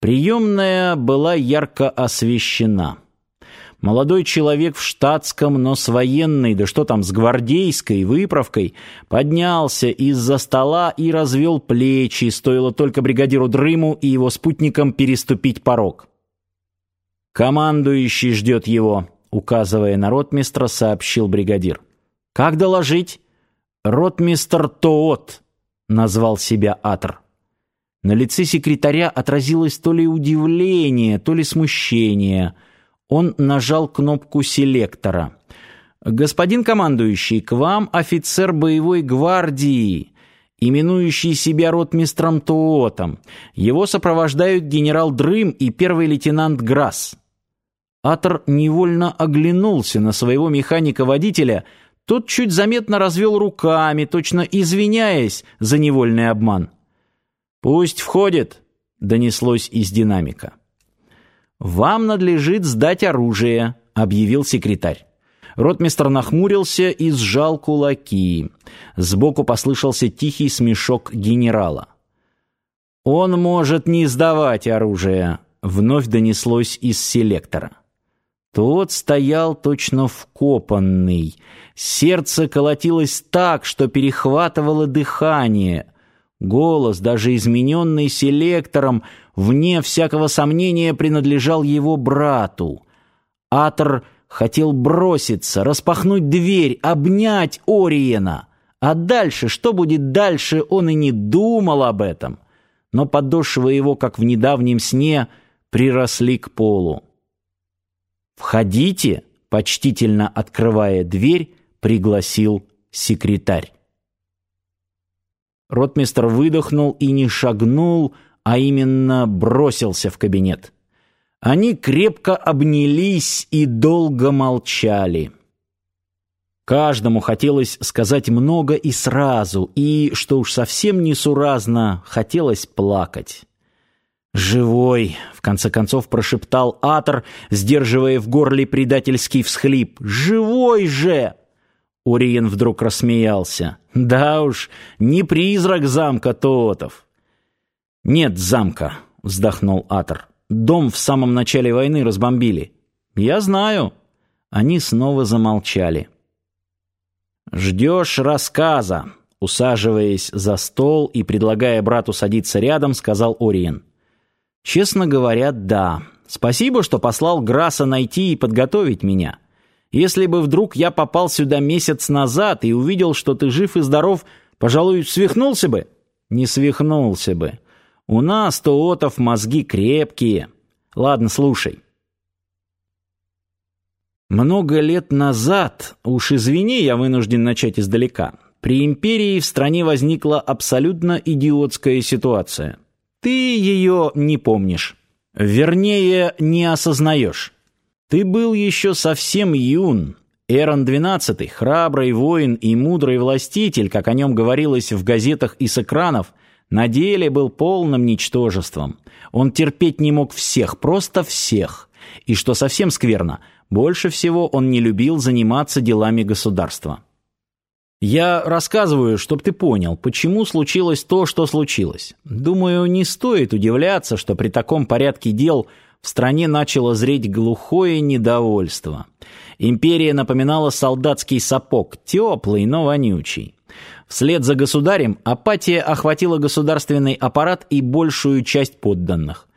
Приемная была ярко освещена. Молодой человек в штатском, но с военной, да что там, с гвардейской выправкой, поднялся из-за стола и развел плечи, стоило только бригадиру Дрыму и его спутникам переступить порог. «Командующий ждет его», — указывая на ротмистра, сообщил бригадир. «Как доложить?» «Ротмистр Тоот», — назвал себя Атр. На лице секретаря отразилось то ли удивление, то ли смущение. Он нажал кнопку селектора. «Господин командующий, к вам офицер боевой гвардии, именующий себя ротмистром Туотом. Его сопровождают генерал Дрым и первый лейтенант Грасс». Атор невольно оглянулся на своего механика-водителя, тот чуть заметно развел руками, точно извиняясь за невольный обман. «Пусть входит», — донеслось из динамика. «Вам надлежит сдать оружие», — объявил секретарь. Ротмистр нахмурился и сжал кулаки. Сбоку послышался тихий смешок генерала. «Он может не сдавать оружие», — вновь донеслось из селектора. Тот стоял точно вкопанный. Сердце колотилось так, что перехватывало дыхание — Голос, даже измененный селектором, вне всякого сомнения принадлежал его брату. Атор хотел броситься, распахнуть дверь, обнять Ориена. А дальше, что будет дальше, он и не думал об этом. Но подошвы его, как в недавнем сне, приросли к полу. «Входите», — почтительно открывая дверь, пригласил секретарь. Ротмистр выдохнул и не шагнул, а именно бросился в кабинет. Они крепко обнялись и долго молчали. Каждому хотелось сказать много и сразу, и, что уж совсем несуразно, хотелось плакать. «Живой!» — в конце концов прошептал Атор, сдерживая в горле предательский всхлип. «Живой же!» Уриен вдруг рассмеялся. «Да уж, не призрак замка Тоотов». «Нет замка», — вздохнул Атор. «Дом в самом начале войны разбомбили». «Я знаю». Они снова замолчали. «Ждешь рассказа», — усаживаясь за стол и предлагая брату садиться рядом, сказал Ориен. «Честно говоря, да. Спасибо, что послал Граса найти и подготовить меня». Если бы вдруг я попал сюда месяц назад и увидел, что ты жив и здоров, пожалуй, свихнулся бы? Не свихнулся бы. У нас, Туотов, мозги крепкие. Ладно, слушай. Много лет назад, уж извини, я вынужден начать издалека, при империи в стране возникла абсолютно идиотская ситуация. Ты ее не помнишь. Вернее, не осознаешь. Ты был еще совсем юн. Эрон XII, храбрый воин и мудрый властитель, как о нем говорилось в газетах и с экранов, на деле был полным ничтожеством. Он терпеть не мог всех, просто всех. И что совсем скверно, больше всего он не любил заниматься делами государства. Я рассказываю, чтоб ты понял, почему случилось то, что случилось. Думаю, не стоит удивляться, что при таком порядке дел – в стране начало зреть глухое недовольство. Империя напоминала солдатский сапог, теплый, но вонючий. Вслед за государем апатия охватила государственный аппарат и большую часть подданных.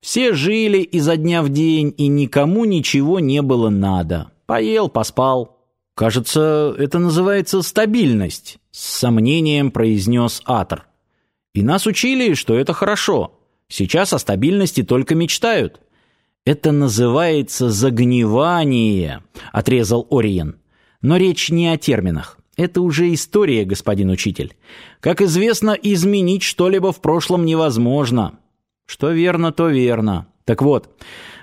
Все жили изо дня в день, и никому ничего не было надо. Поел, поспал. Кажется, это называется стабильность, с сомнением произнес Атор. И нас учили, что это хорошо. Сейчас о стабильности только мечтают. «Это называется загнивание», — отрезал Ориен. «Но речь не о терминах. Это уже история, господин учитель. Как известно, изменить что-либо в прошлом невозможно. Что верно, то верно. Так вот,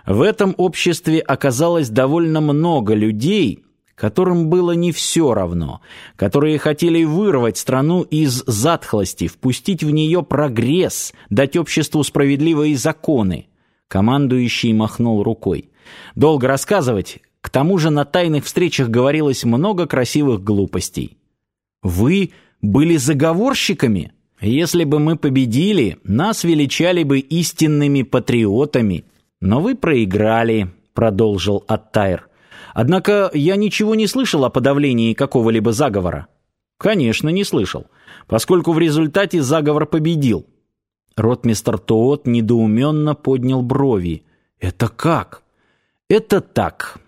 в этом обществе оказалось довольно много людей, которым было не все равно, которые хотели вырвать страну из затхлости, впустить в нее прогресс, дать обществу справедливые законы. Командующий махнул рукой. Долго рассказывать, к тому же на тайных встречах говорилось много красивых глупостей. Вы были заговорщиками? Если бы мы победили, нас величали бы истинными патриотами. Но вы проиграли, продолжил Аттайр. Однако я ничего не слышал о подавлении какого-либо заговора. Конечно, не слышал, поскольку в результате заговор победил. Ротмистр Тоот недоуменно поднял брови. Это как? Это так.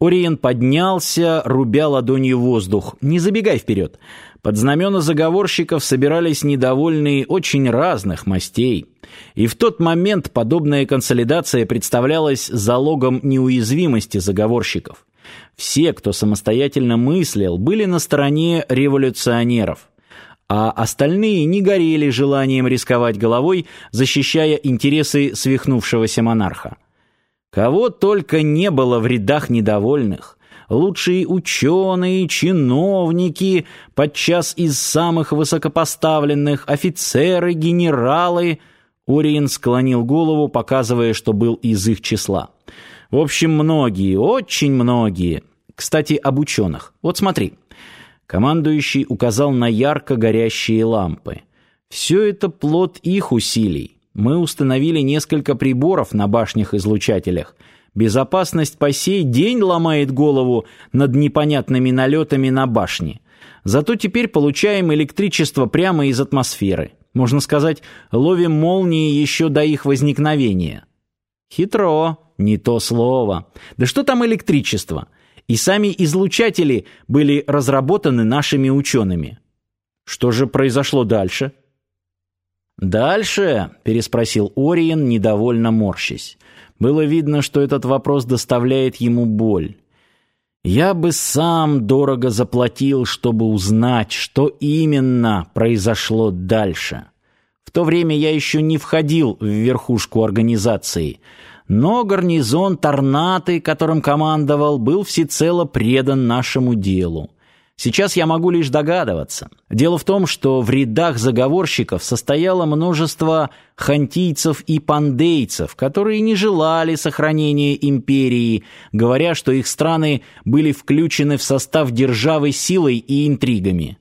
Ориен поднялся, рубя ладонью воздух. «Не забегай вперед. Под знамена заговорщиков собирались недовольные очень разных мастей. И в тот момент подобная консолидация представлялась залогом неуязвимости заговорщиков. Все, кто самостоятельно мыслил, были на стороне революционеров. А остальные не горели желанием рисковать головой, защищая интересы свихнувшегося монарха. Кого только не было в рядах недовольных. Лучшие ученые, чиновники, подчас из самых высокопоставленных, офицеры, генералы. Ориен склонил голову, показывая, что был из их числа. В общем, многие, очень многие. Кстати, об ученых. Вот смотри. Командующий указал на ярко горящие лампы. Все это плод их усилий. Мы установили несколько приборов на башнях-излучателях. Безопасность по сей день ломает голову над непонятными налетами на башни. Зато теперь получаем электричество прямо из атмосферы. Можно сказать, ловим молнии еще до их возникновения. Хитро, не то слово. Да что там электричество? И сами излучатели были разработаны нашими учеными. Что же произошло дальше? «Дальше?» – переспросил Ориен, недовольно морщась. Было видно, что этот вопрос доставляет ему боль. «Я бы сам дорого заплатил, чтобы узнать, что именно произошло дальше. В то время я еще не входил в верхушку организации, но гарнизон Торнаты, которым командовал, был всецело предан нашему делу. Сейчас я могу лишь догадываться. Дело в том, что в рядах заговорщиков состояло множество хантийцев и пандейцев, которые не желали сохранения империи, говоря, что их страны были включены в состав державы силой и интригами.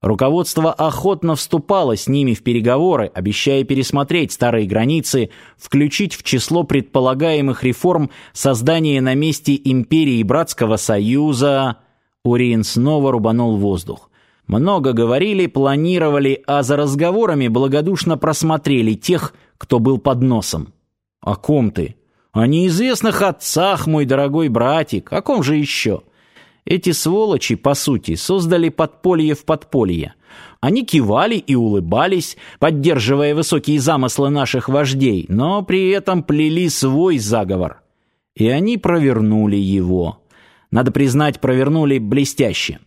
Руководство охотно вступало с ними в переговоры, обещая пересмотреть старые границы, включить в число предполагаемых реформ создание на месте империи Братского Союза – Уриен снова рубанул воздух. Много говорили, планировали, а за разговорами благодушно просмотрели тех, кто был под носом. О ком ты? О неизвестных отцах, мой дорогой братик. О ком же еще? Эти сволочи, по сути, создали подполье в подполье. Они кивали и улыбались, поддерживая высокие замыслы наших вождей, но при этом плели свой заговор. И они провернули его надо признать, провернули блестяще.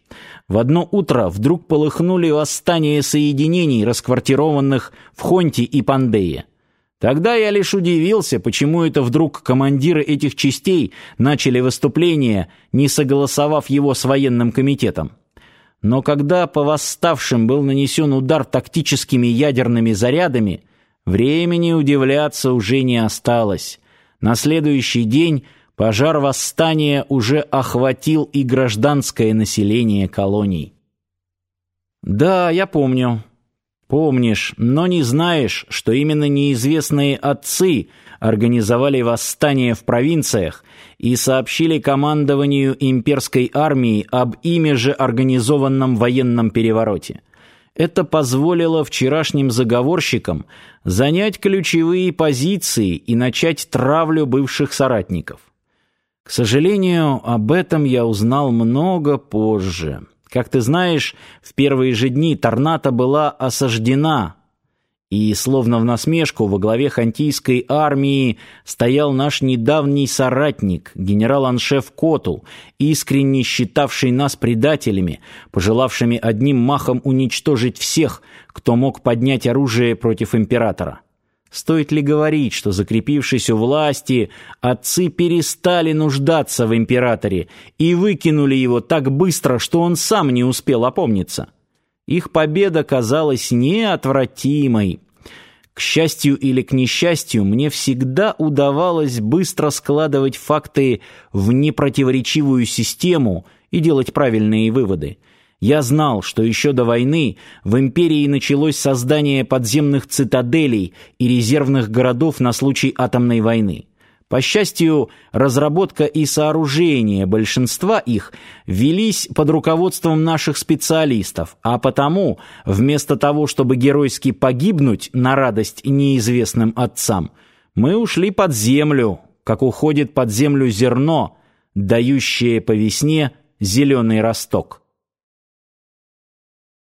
В одно утро вдруг полыхнули восстания соединений, расквартированных в Хонте и Пандее. Тогда я лишь удивился, почему это вдруг командиры этих частей начали выступление, не согласовав его с военным комитетом. Но когда по восставшим был нанесен удар тактическими ядерными зарядами, времени удивляться уже не осталось. На следующий день Пожар восстания уже охватил и гражданское население колоний. Да, я помню. Помнишь, но не знаешь, что именно неизвестные отцы организовали восстание в провинциях и сообщили командованию имперской армии об ими же организованном военном перевороте. Это позволило вчерашним заговорщикам занять ключевые позиции и начать травлю бывших соратников. К сожалению, об этом я узнал много позже. Как ты знаешь, в первые же дни Торната была осаждена, и словно в насмешку во главе хантийской армии стоял наш недавний соратник, генерал-аншеф Коту, искренне считавший нас предателями, пожелавшими одним махом уничтожить всех, кто мог поднять оружие против императора. Стоит ли говорить, что закрепившись у власти, отцы перестали нуждаться в императоре и выкинули его так быстро, что он сам не успел опомниться? Их победа казалась неотвратимой. К счастью или к несчастью, мне всегда удавалось быстро складывать факты в непротиворечивую систему и делать правильные выводы. Я знал, что еще до войны в империи началось создание подземных цитаделей и резервных городов на случай атомной войны. По счастью, разработка и сооружение большинства их велись под руководством наших специалистов, а потому, вместо того, чтобы геройски погибнуть на радость неизвестным отцам, мы ушли под землю, как уходит под землю зерно, дающее по весне зеленый росток.